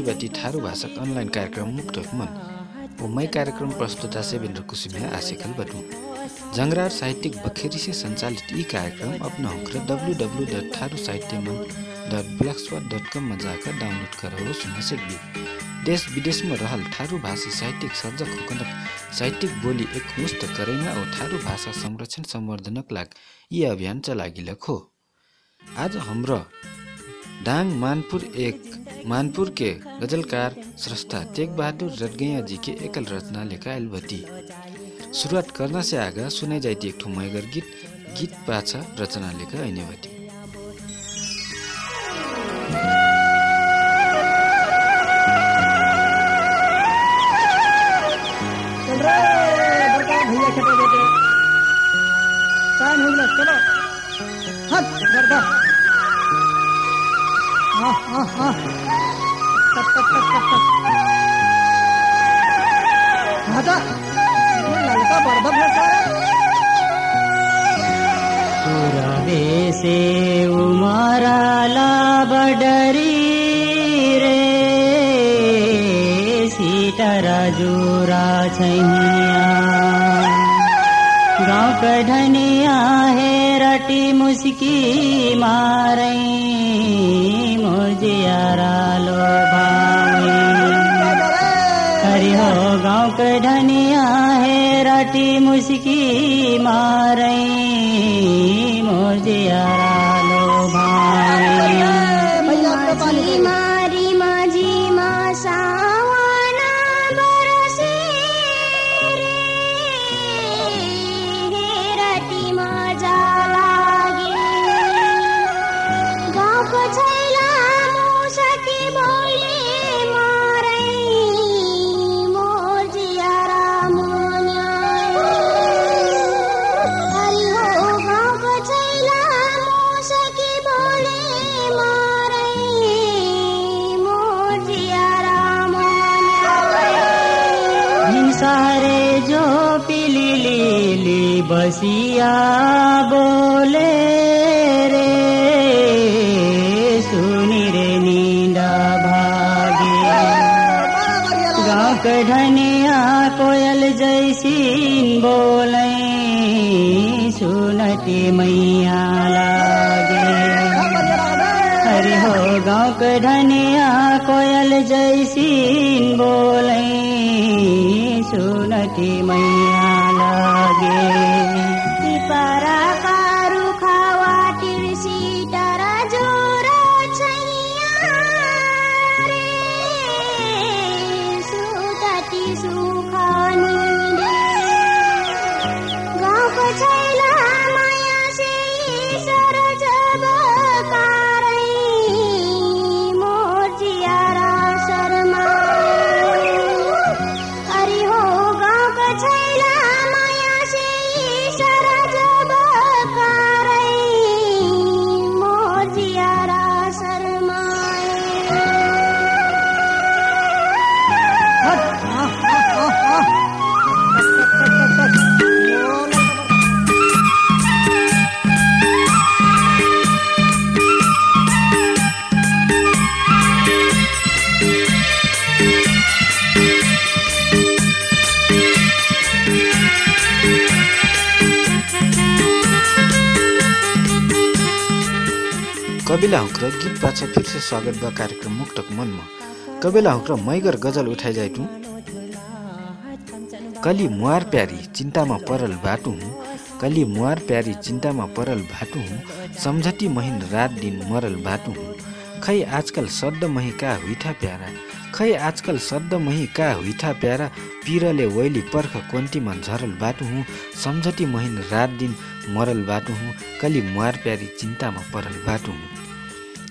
सुन्तीबाटी ठारू भाषाक अनलाइन कार्यक्रम मुक्तक मन। ओ मै कार्यक्रम प्रस्तुता सेवेन्द्र कुसुमिया आशेखल बटु। जङ्गरार साहित्यिक बखेरी से सञ्चालित यी कार्यक्रम अपना हुक्र डब्लु डब्लु डट थारू साहित्य मन डट ब्ल्याक स्पट डट कममा जाकर डाउनलोड गराउन सुन्न सक्बी देश विदेशमा रहल ठारू भाषी साहित्यिक सर्जक हुकन साहित्यिक बोली एक मुस्त करैना और ठारू भाषा संरक्षण संवर्धनक लाग। यी अभियान चलागिल खो आज हाम्रो डाङ मानपुर एक मानपुर के गजलकार, स्रष्टा तेग बहादुर रटगैया जी के एकल रचना लेखा एलभती शुरुआत करना से आगा सुनाइ जाइती एक मैगर गीत गीत पाछा रचना लेखा ऐनेवती चलो हट गर्दा हाँ हाँ हाँ तप तप तप तप तप राजा ये ललका बर्दब है सारा पुरवे से उमराला बडरी रे। सीतरा जुरा छैया गाँव कढ़निया है रटी मुस्की मारे गाँव के ढनिया है राटी मुस्की मारई क हैराठी मुसी मा बोले रे सुनी रे नींदा भागे। गाँव कढ़निया कोयल जैसीन बोले सुनती मैया लागे। हरि हो गाँव कढ़निया कोयल जैसीन बोले सुनती मैया कविला हुक्र गीत पाछा फिर से स्वागत बा कार्यक्रम मुक्तक मनमा। कविला हुक्र मैगर गजल उठाइ जाइटु कली मुहार प्यारी चिन्तामा परल बाटु हुँ कली मुहार प्यारी चिन्तामा परल भाटु। हुँ सम्झटी महिन रात दिन मरल बाटु हुँ खै आजकल सद्द मही का हुइठा प्यारा। खै आजकल सद्द मही का हुइठा प्यारा। पिरले वैली पर्ख कोन्टीमा झरल बाटु हुँ सम्झटी महिन रात दिन मरल बाटु हुँ कली मुहार प्यारी चिन्तामा परल बाटु हुँ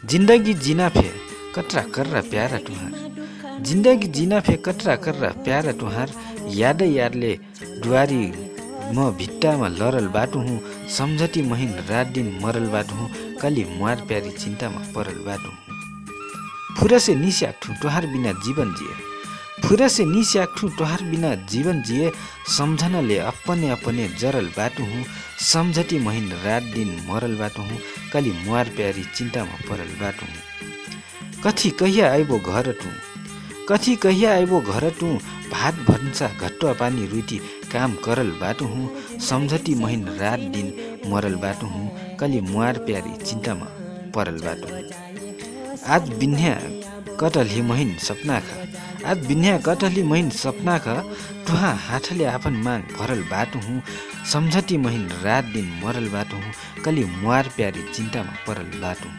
जिन्दगी जिना फे कटरा कर्रा प्यारा टुहार। जिन्दगी जिना फे कटरा कर्रा प्यारा टुहार। यादै यादले डुवारी म भिट्टामा लरल बाटु हुँ सम्झटी महिन रात दिन मरल बाटु हुँ कली मुहार प्यारी चिन्तामा परल बाटु हुँ। फुरसे निस्याक्ठु टुहार बिना जीवन जिए। फुरसे निस्याक्ठु टुहार बिना जीवन जिए सम्झनाले अपने अपने जरल बाटु हुँ। सम्झटी महिन रात दिन मरल बाटु हुँ। कली मुहार प्यारी चिन्तामा परल बाटु हुँ। कथी कहिया आइबो घर टु? कथी कहिया आइबो घर टु? भात भन्सा घट्टुवा पानी रुटी काम करल बाटो हुँ। सम्झटी महिन रात दिन मरल बाटो हुँ। कलि मुहार प्यारी चिन्तामा परल बाटो आज बिन्ह्या कटली महिन सपना ख आज बिन्ह्या कटली महिन सपना ख टुहा हाठले आफन माग भरल बाटो हुँ। सम्झटी महिन रात दिन मरल बाटो हुँ। कलि मुहार प्यारी चिन्तामा परल बाटो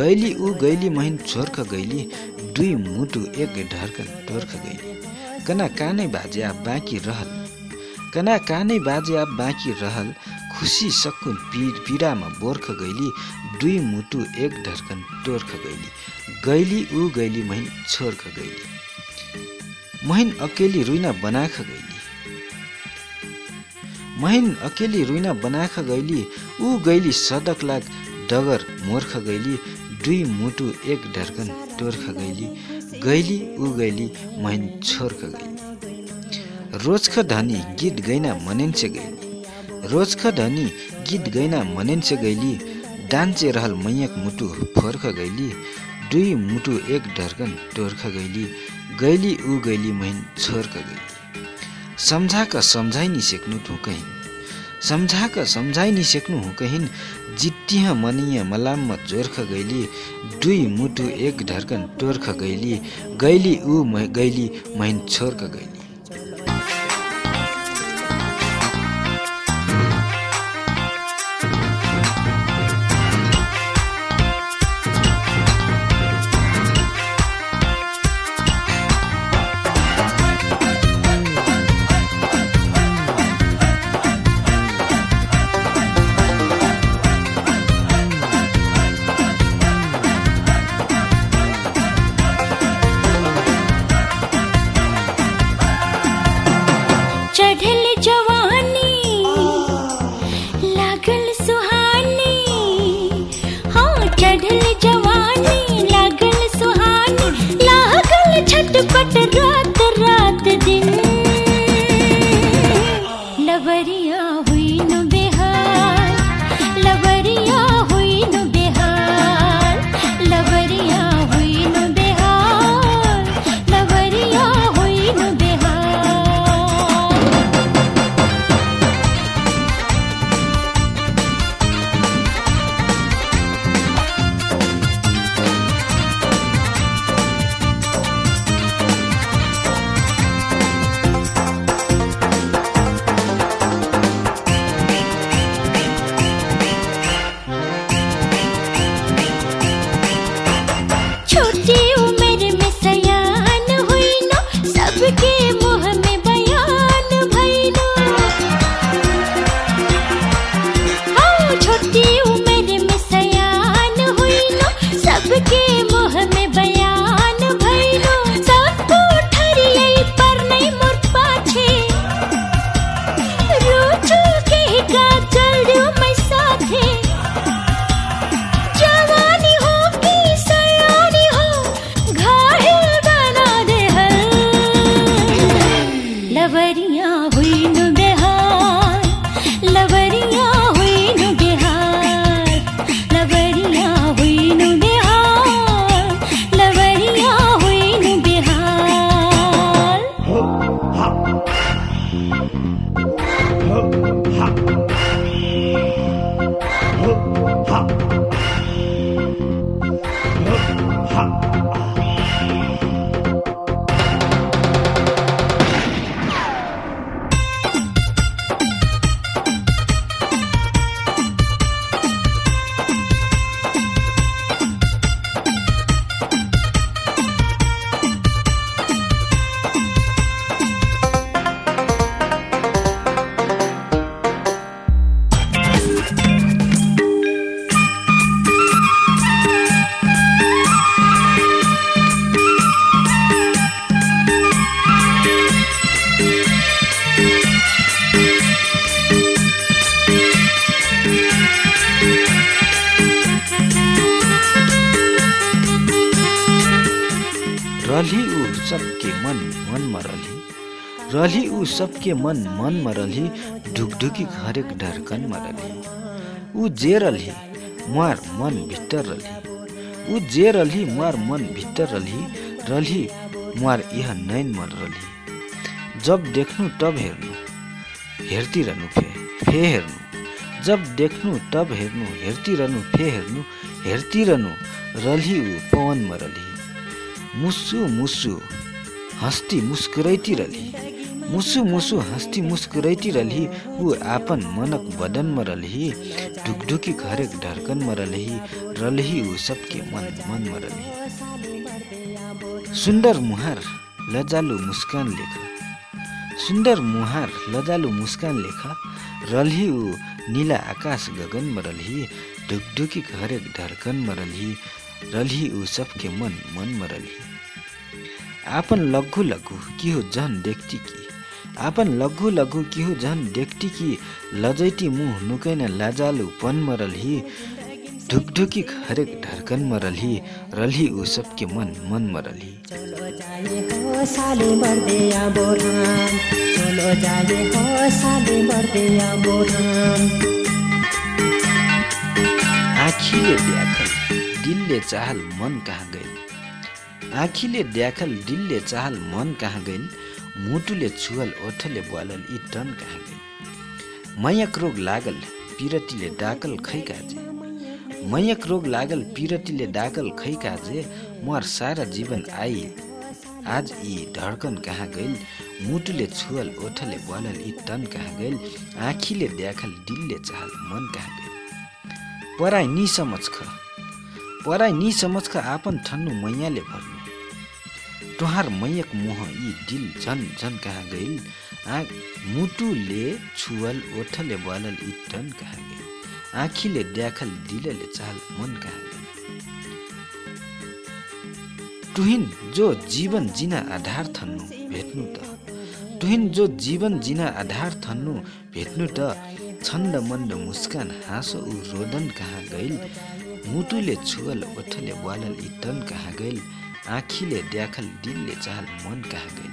गैली ऊ गैली महिन छोर्क गैली। दुई मुटु एक ढर्कन टोर्ख गैली। कना कानै बाजे आ बाँकी रहल। कना कानै बाजे आ बाँकी रहल खुसी सकुन पी पीडामा बोर्ख गैली दुई मुटु एक ढर्कन टोर्ख गैली गैली ऊ गैली महिन छोर्ख गैली। महिन अकेली रुइना बनाख गैली। महिन अकेली रुइना बनाख गैली ऊ गैली सडक लाग डगर मोर्ख गैली दुई मुटु एक ढर्कन टोर्ख गैली। गैली ऊ गैली महिन छोर्ख गैली। रोजख धनी गीत गैना मनेन्से गैली। रोजख धनी गीत गैना मनेन्से गैली डान्चे रहल मैयक मुटु फोर्ख गैली दुई मुटु एक ढर्कन टोर्ख गैली गैली ऊ गैली महिन छोर्ख गैली। सम्झाक सम्झाइ नि सेक्नु कहीँ सम्झाक सम्झाइ नि सेक्नु हु कहीँ जित्तिह मनिय मलाममा जोर्ख गैली दुई मुटु एक ढर्कन टोर्ख गैली गैली ऊ गैली महिन छोर्ख गैली। सबके मन मनमा रली रली ऊ सबके मन मनमा रली ढुकढुकी हरेक ढरकनमा रली ऊ जे रली मुहार मन भित्र रली ऊ जे रली मुहार मन भित्र रली रली मुहार यह नैनमा रली जब देख्नु तब हेर्नु हेर्तिरहनु फे फे हेर्नु। जब देख्नु तब हेर्नु हेर्तिरहनु फे हेर्नु हेर्तिरहनु रली ऊ पवनमा रली मुसु मुसु हस्ती मुस्कुरैती रली मुसु मुसु हस्ती मुस्कुरैती रली ऊ आपन मनक बदनमा रलही। ढुकढुकी हरेक ढरकनमा रलही। रलही ऊ सबके मन मनमा रलही। सुन्दर मुहार लजालु मुस्कान लेख। सुन्दर मुहार लजालु मुस्कान लेख। रल्ही ऊ नीला आकाश गगनमा रल्ही। ढुकढुकी हरेक ढरकनमा रल्ही। रल्ही ऊ सबके मन मनमा रल्ही। आपन लघु लघु कि हो झन देख्टी कि? आपन लघु लघु कि हो झन देख्टी कि? लजैटी मुह नुकैन लाजालु पनमा रल्ही ढुकढुकी हरेक ढरकनमा रल्ही रल्ही ऊ सबके मन मनमा रल्ही चलो जाए हो साले मर्दे बोराम चलो जाए हो साले मर्दे बोराम आँखीले द्याखल दिलले चाहल मन कहाँ गइल? आँखीले द्याखल दिलले चाहल मन कहाँ गइल मुटुले छुअल ओठले बोलल यी टन कहाँ गइल मयक रोग लागल पिरतीले डाकल खै काजे? मयक रोग लागल पिरतीले डाकल खै काजे? मर सारा जीवन आई आज यी धड्कन कहाँ गइल मुटुले छुअल ओठले बोलल यी टन कहाँ गइल आँखीले द्याखल दिलले चाहल मन कहाँ गइल पराई नि समझ ख। पराई नि समझ ख आपन ठन्नु मैयाले भर्नु। तुहार मैयक मोह यी दिल झन झन कहाँ गइल? आ मुटुले छुअल ओठले बलल यी टन कहाँ गइल? आँखीले द्याखल दिलले चाल मन कहाँ गइल? तुहिन जो जीवन जिना आधार थन्नु भेट्नु त। तुहिन जो जीवन जिना आधार थन्नु भेट्नु त। छन्द मन्द मुस्कान हाँसो ऊ रोदन कहाँ गइल? मुटुले छुअल ओठले वालल इटन कहाँ गइल? आँखीले द्याखल दिलले चाहल मन कहाँ गइल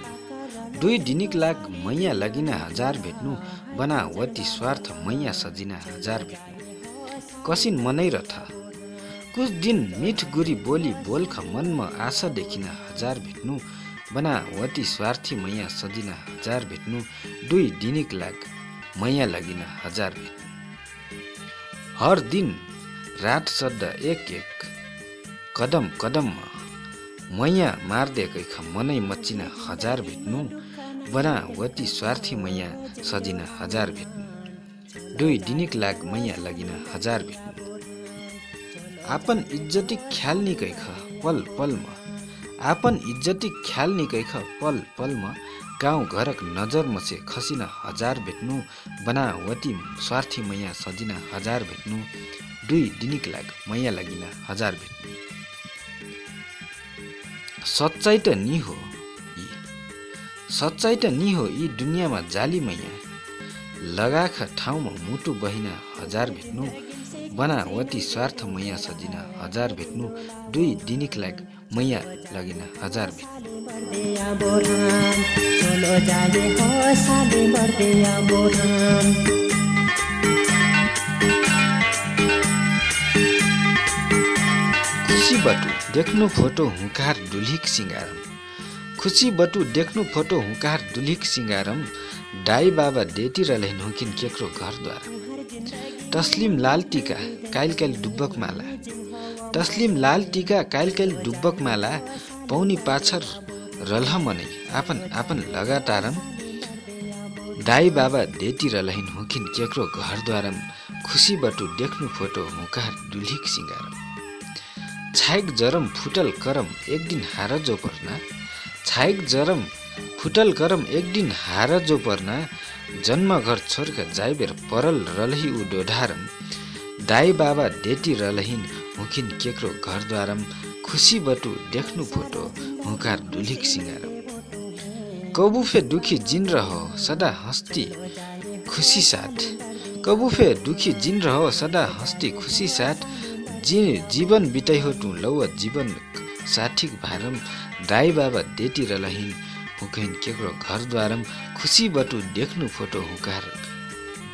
दुई दिनिक लाग मैया लगिन हजार भेट्नु बनावती स्वार्थ मैया सजिना हजार भेट्नु। कसिन मनै रथ कुछ दिन मिठ गुरी बोली बोल्ख मनमा आशा देखिन हजार भेट्नु बनावती स्वार्थी मैया सजिन हजार भेट्नु दुई दिनिक लाग मैया लगिन हजार भेट्नु। हर दिन रात सद्दा एक एक कदम कदममा मैया मार्दै गइख मनै मच्चिन हजार भेट्नु बनावती स्वार्थी मैया सजिन हजार भेट्नु। दुई दिनिक लाग मैया लगिन हजार भेट्नु। आपन इज्जती ख्याल निकैख पल पलमा। आपन इज्जती ख्याल निकैख पल पलमा। गाउँ घरक नजर मसे खसिन हजार भेट्नु बनावती स्वार्थी मैया सजिन हजार भेट्नु। दुई दिनिक लाग मैया लगिन हजार भेट्नु। सच्चाइ त नि हो यी। सच्चाइ त नि हो यी दुनियाँमा जाली मैया। लगाख ठाउँमा मुटु बहिन हजार भेट्नु बनावती स्वार्थ मैया सजिन हजार भेट्नु दुई दिनिक लाग मैया लगिन हजार भेट्नु। खुसी बटु देख्नु फोटो हुँकार दुलिक सिङ्गारम खुसी बटु देख्नु फोटो हुँकार दुलिक सिङ्गारम दाई बाबा डेटी रलैन हुकिन केक्रो घरद्वार। तस्लिम लाल टिका काइल काइल डुब्बक माला तस्लिम लाल टिका काइल काइल डुब्बक माला पौनी पाछर रल्ह मनै आपन आपन लगातारम। दाई बाबा डेटी रलहिन हुकिन केक्रो घरद्वारम खुसी बटु देख्नु फोटो हुँकार दुलिक सिङ्गारम छाइक जरम फुटल करम एक दिन हार जो पर्ना। छाइक जरम फुटल करम एक दिन हार जो पर्ना। जन्म घर जाइबेर परल रलही उ डोढारम। दाई बाबा डेटी रलहिन हुकिन केक्रो घरद्वारम। खुसी बटु देख्नु फोटो हुँकार डुलिक सिङ्गारम कबुफे दुखी जिन रहो सदा हस्ती खुसी साथ। कबुफे दुखी जिन रहो सदा हस्ती खुसी साथ। जी जीवन बिताइ हो टु लौ जीवन साठिक भारम दाई बाबा डेटी रलहिन हुकैन केक्रो घरद्वारम खुसी बटु देख्नु फोटो हुकार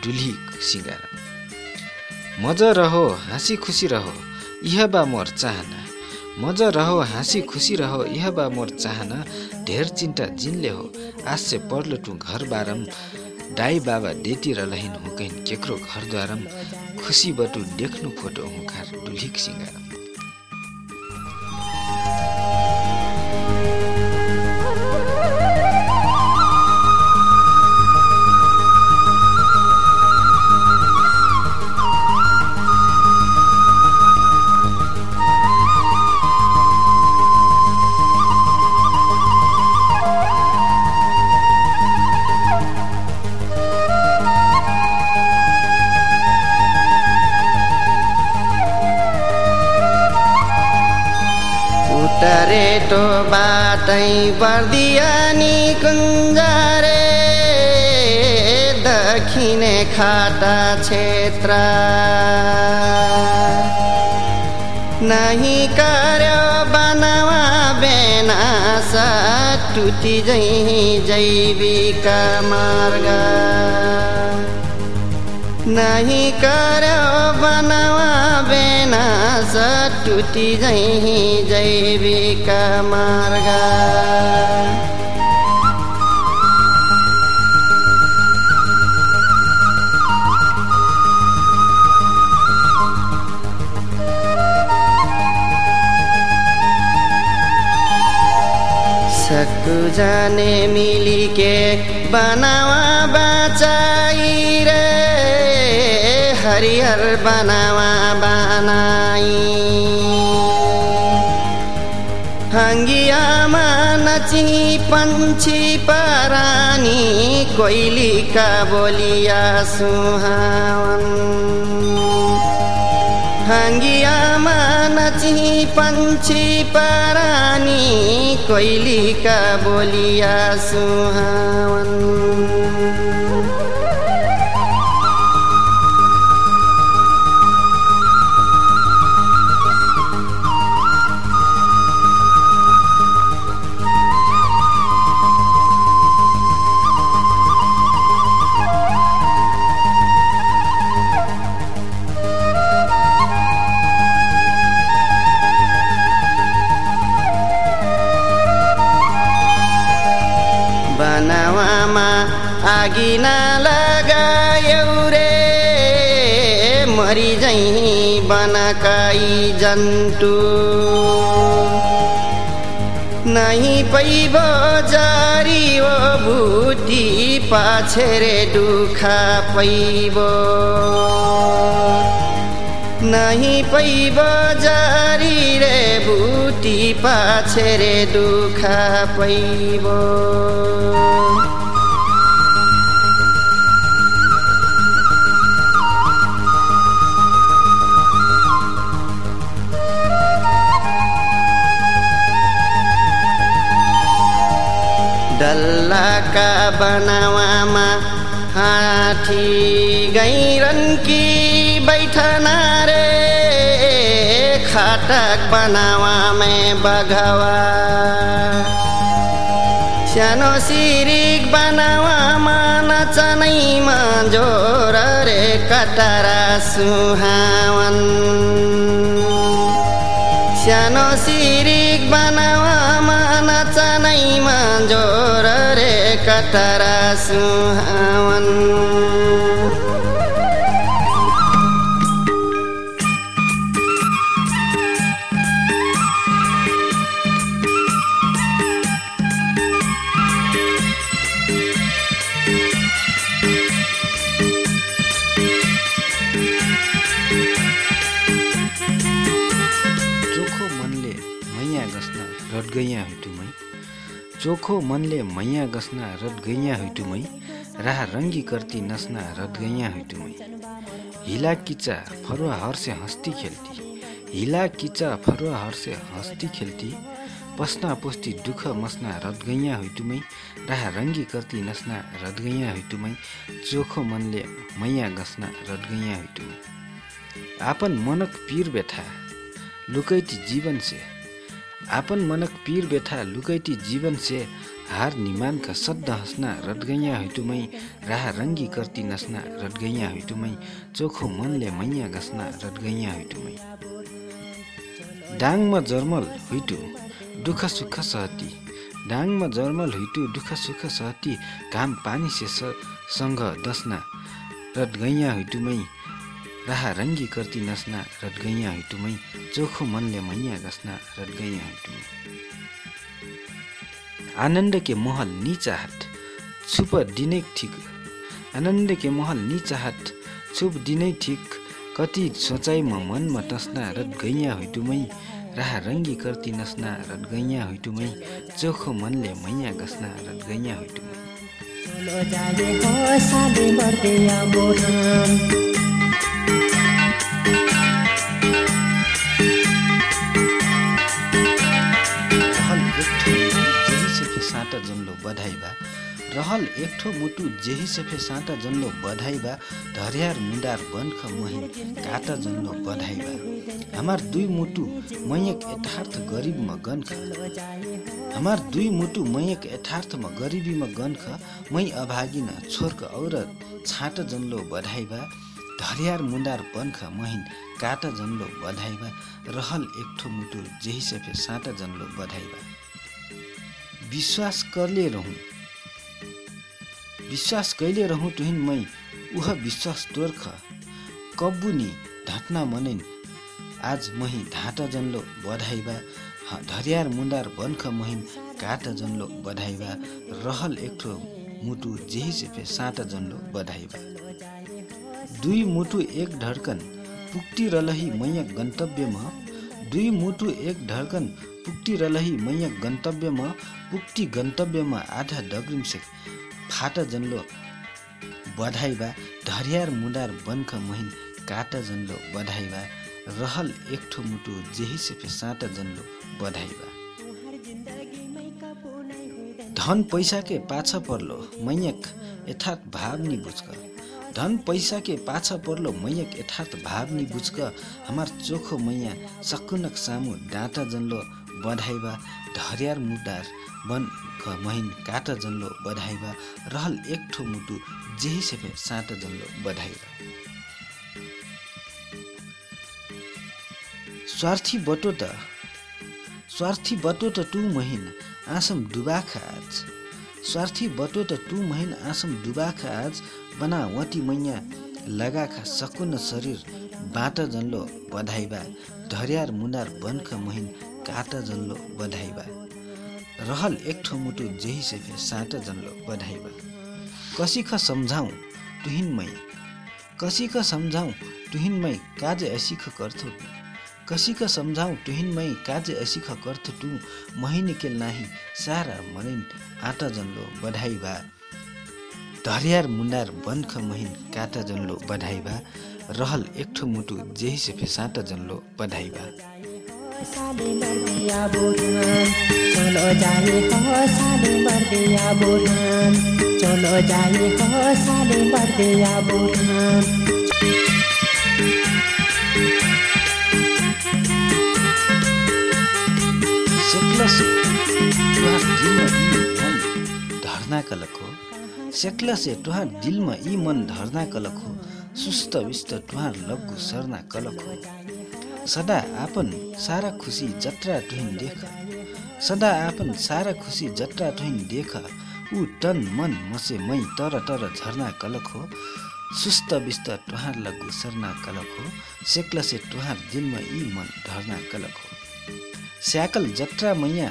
डुली सिँगारम। मजा रहो हाँसी खुसी रहो यह बा मोर चाहना। मजा रहो हाँसी खुसी रहो यह बा मोर चाहना। ढेर चिन्ता जिनले हो से पर्लो टु घर बारम दाई बाबा डेटी रलहिन हुकैन केक्रो घरद्वारम खुसी बटु देख्नु फोटो हुँखार डुलिक सिङ्गारम बाटै बर्दिया नि कुञ्जरे दक्षिणे खाता क्षेत्र नहीं कर्यो बनवा बेनास टुटी जै जैविक मार्ग। नहीं कर्यो बनवा बेनास टुटी जै जैविक मार्ग। सकु जाने मिली के बनावा बचाई रे हरिहर बनावा बनाई। हङ्गियामा नची पन्छी परानी कोइलीका बोलिया सुहावन। हङ्गियामा नची पन्छी परानी कोइलीका बोलिया सुहावन। आगी नलगायौ रे मरिजै बनकाई जन्तु। नहीं पैब जारी ओ भुटी पाछेरे दुखा पैब। नहीं पैब जारी रे भुटी पाछेरे दुखा पैब। डल्लाका बनावामा हाथी गैरनकी बैठना रे? खाटक बनावामे बघवा। सानो सिरिक बनावामा नचनैमा जोर रे कटरा सुहावन। सानो सिरिक बनावामा नचनैमा जोर रे कटरा मनले मैया गस्ना रटगैया हुइटुमै राह रङ्गी कर्ती नस्ना रटगैया हुइटुमै हिला किचा फरुवा हर्से हस्ती खेल्ती हिला किचा फरुवा हर्से हस्ती खेल्ती पस्ना पोस्ती दुःख मस्ना रटगैया हुइटुमै राह रङ्गी कर्ती नस्ना रटगैया हुइटुमै चोखो मनले मैया गस्ना रटगैया हुइटुमै आपन मनक पीर बेथा लुकैती जीवन से आपन मनक पीर बेथा लुकैती जीवन से हार निमानका सद्ध हँस्ना रटगैया हुइटुमै राह रङ्गी कर्ती नस्ना रटगैया हुइटुमै चोखो मनले मैया गस्ना रटगैया हुइटुमै। डाङमा जर्मल हुइटु दुःख सुख सहती। डाङमा जर्मल हुइटु दुःख सुख सहती घाम पानी से स- सँग दस्ना रटगैया हुइटुमै राह रङ्गी कर्ती नस्ना रटगैया हुइटुमै चोखो मनले मैया गस्ना रटगैया हुइटुमै। आनन्द के महल नी चाहत छुप दिनै ठिक। आनन्द के महल नी चाहत छुप दिनै ठिक। कति सोचाइमा मनमा टस्ना रटगैया हुइटुमै राह रङ्गी कर्ती नस्ना रटगैया हुइटुमै चोखो मनले मैया गस्ना रटगैया हुइटुमै। बधाई बा रहल एकठो मुटु जेही सेफे साँटा जन्लो बधाई बा धरियार मुडार बन्ख मही काटा जन्लो बधाई बा हमार दुई मुटु मयक यथार्थ गरिबमा गन्ख। हमार दुई मुटु मयक यथार्थमा गरिबीमा गन्ख। मै अभागिन छोर्क औरत छाँट जन्लो बधाई बा धरियार मुडार बन्ख महिन काटा जन्लो बधाई बा रहल एकठो मुटु जेही सेफे साँटा जन्लो बधाई बा विश्वास करले रहूँ। विश्वास कैले रहूँ तुहिन मै उह विश्वास तोर्ख। कब्बुनी ढाँट्ना मनैन आज मही ढाँटा जन्लो बधाई बा ह- धरियार मुन्डार बन्ख महिन काटा जन्लो बधाई बा रहल एकठो मुटु जेही सेफे साँटा जन्लो बधाई बा दुई मुटु एक ढड्कन पुक्ति रलही मैया गन्तव्यमा दुई मुटु एक ढड्कन पुक्ति रलही मैया गन्तव्यमा पुक्ति गन्तव्यमा आधा डग्रिम से फाटा जन्लो बधाई बा धरियार मुडार बन्ख महिन काटा जन्लो बधाई बा रहल एकठो मुटु जेही सेफे साँटा जन्लो बधाई बा धन पैसा के पाछा पर्लो मैयक यथार्थ भाव नि बुझ्क। धन पैसा के पाछा पर्लो मैयक यथार्थ भाव नि बुझ्क। हमार चोखो मैया सकुनक सामु डाँटा जन्लो बधाई बा धरियार मुटार बन महिन काटा जन्लो बधाई बा रहल एकठो मुटु जेही सेफे साँटा जन्लो बधाई बा स्वार्थी बटो त स्वार्थी बटो त टु महिन आसम डुबाखा आज स्वार्थी बटो त टु महिन आसम डुबाखा आज बना वटी मैया लगाखा सकुन शरीर बाट जन्लो बधाइबा ढरियार मुनार बनख महिन काट जन्लो बधाइबा। रहल एक ठो मुटु जेही सेफे साट जन्लो बधाइबा। कसीख सम्झाउँ तुहिनमै कसीख सम्झाउँ तुहिनमै काजे असिख कर्थो। कसीख सम्झाउँ तुहिनमै काजे असिख कर्थो टु महिने केल नाही सारा मनिन आटा जन्लो बधाइबा। धरियार मुन्डार बनख महिन काटा जन्लो बधाइबा। रहल एक ठो मुटु जेही से फेसाटा जन्लो बधाइबा। साले मर्दिया बुढ़ान चलो जाए हो साले मर्दिया बुढ़ान चलो जाए हो साले मर्दिया बुढ़ान सेक्लस तुहार दिलमा यी मन धर्ना कलक हो। सेक्लसे तुहार दिलमा यी मन धर्ना कलक हो। सुस्त विस्त तुहार लग्गु सर्ना कलक हो। सदा आपन सारा खुसी जत्रा तुहिन देख। सदा आपन सारा खुसी जत्रा तुहिन देख। ऊ तन मन मसे मै तर तर झर्ना कलक हो। सुस्त विस्त तुहार लग्गु सर्ना कलक हो। सेक्लसे तुहार दिलमा यी मन धर्ना कलक हो। स्याकल जत्रा मैया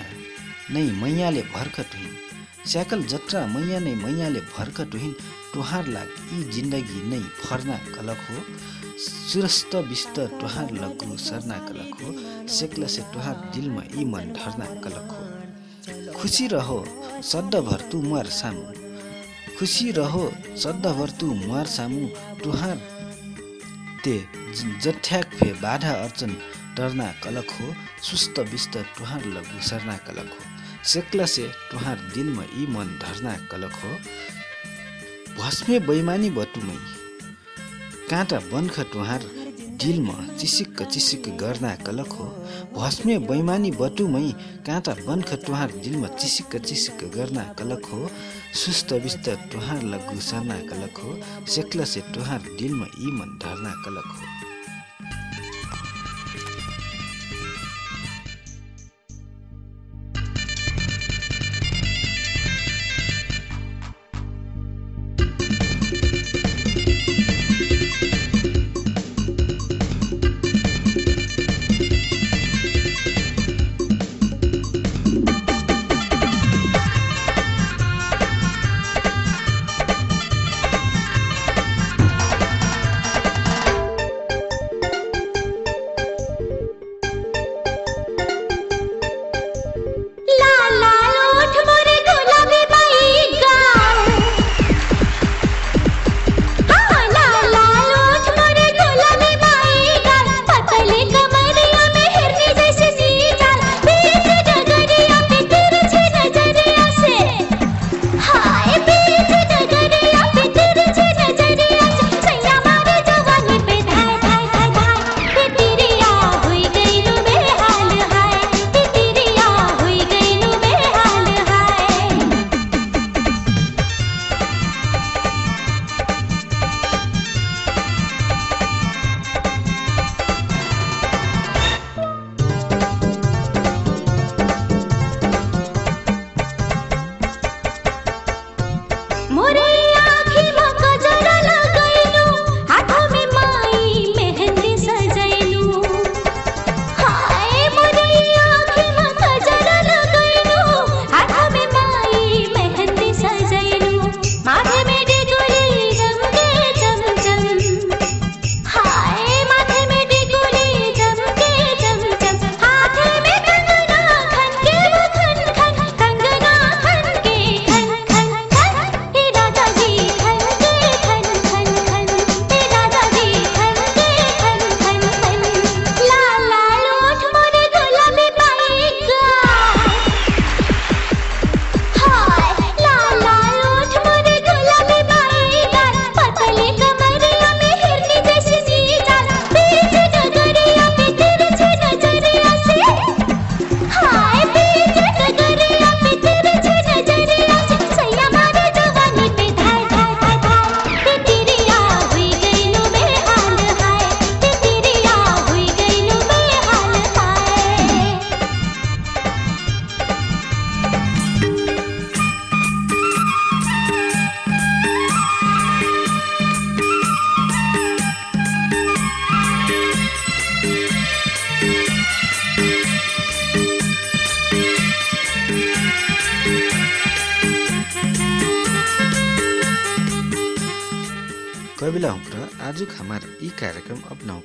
नै मैयाले भर्ख टुहिन स्याकल जत्रा मैया नै मैयाले भर्ख टुहिन टुहार लाग यी जिन्दगी नै फर्ना कलक हो। सुरस्त विस्त टुहार लग्गु सर्ना कलक हो सेक्ल से टुहार दिलमा यी मन ढर्ना कलक हो खुसी रहो सड्डभर तु मर सामु। खुसी रहो सड्डभर तु मर सामु। टुहार ते जठ्याक फे बाधा अर्चन डरना कलक हो सुस्त विस्त टुहार लघु सर्ना कलक हो सेक्ल से टुहार दिलमा यी मन धर्ना कलक हो भस्मे बैमानी बटुमै। काँटा बन्ख टुहार दिलमा चिसिक्क चिसिक्क गर्ना कलक हो। भस्मे बैमानी बटुमै काँटा बन्ख टुहार दिलमा चिसिक्क चिसिक्क गर्ना कलक हो। सुस्त विस्त टुहार लघु सर्ना कलक हो। सेक्ल से टुहार दिलमा यी मन धर्ना कलक हो।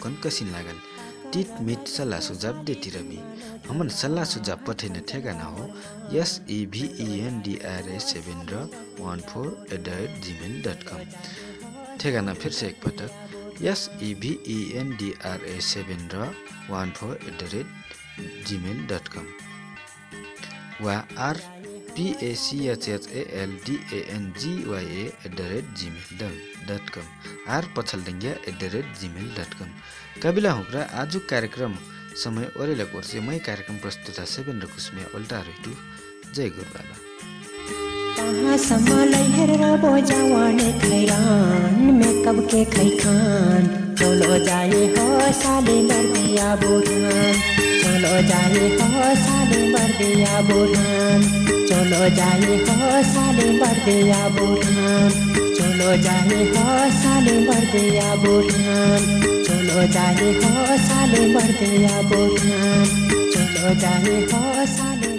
अपनाउकन कसिन लागल। टिट मिट सल्लाह सुझाव देती रवि हमन सल्लाह सुझाव पठाइने ठेगाना हो। एस इभिइएनडिआरए सेभेन र one four at the rate Gmail dot कम। ठेगाना फिर से एकपटक। एस इभिइएनडिआरए सेभेन र one four at the rate Gmail dot कम। वा are पिएसिएचएचएलडिएएनजिवाइए at the rate Gmail dot com are पछलडेङ्गिया at the rate Gmail dot कम कबिला हुक्रा आजुक कार्यक्रम समय ओरेला कोर्से मै कार्यक्रम प्रस्तुता सेभेन र कुसमिया उल्टा रेटु जय गुरु बाबा कहाँसम्म हेरेर बोजावाने खैरान मेकअप के खैखान? चलो जाए हो साले बर्दिया बुढ़ान चलो जाए हो साले बर्दिया बुढ़ान चलो जाए हो साले बर्दिया बुढ़ान चलो जाए हो साले बर्दिया बुढ़ान चलो जाए हो साले बर्दिया बुढ़ान चलो जाए हो साले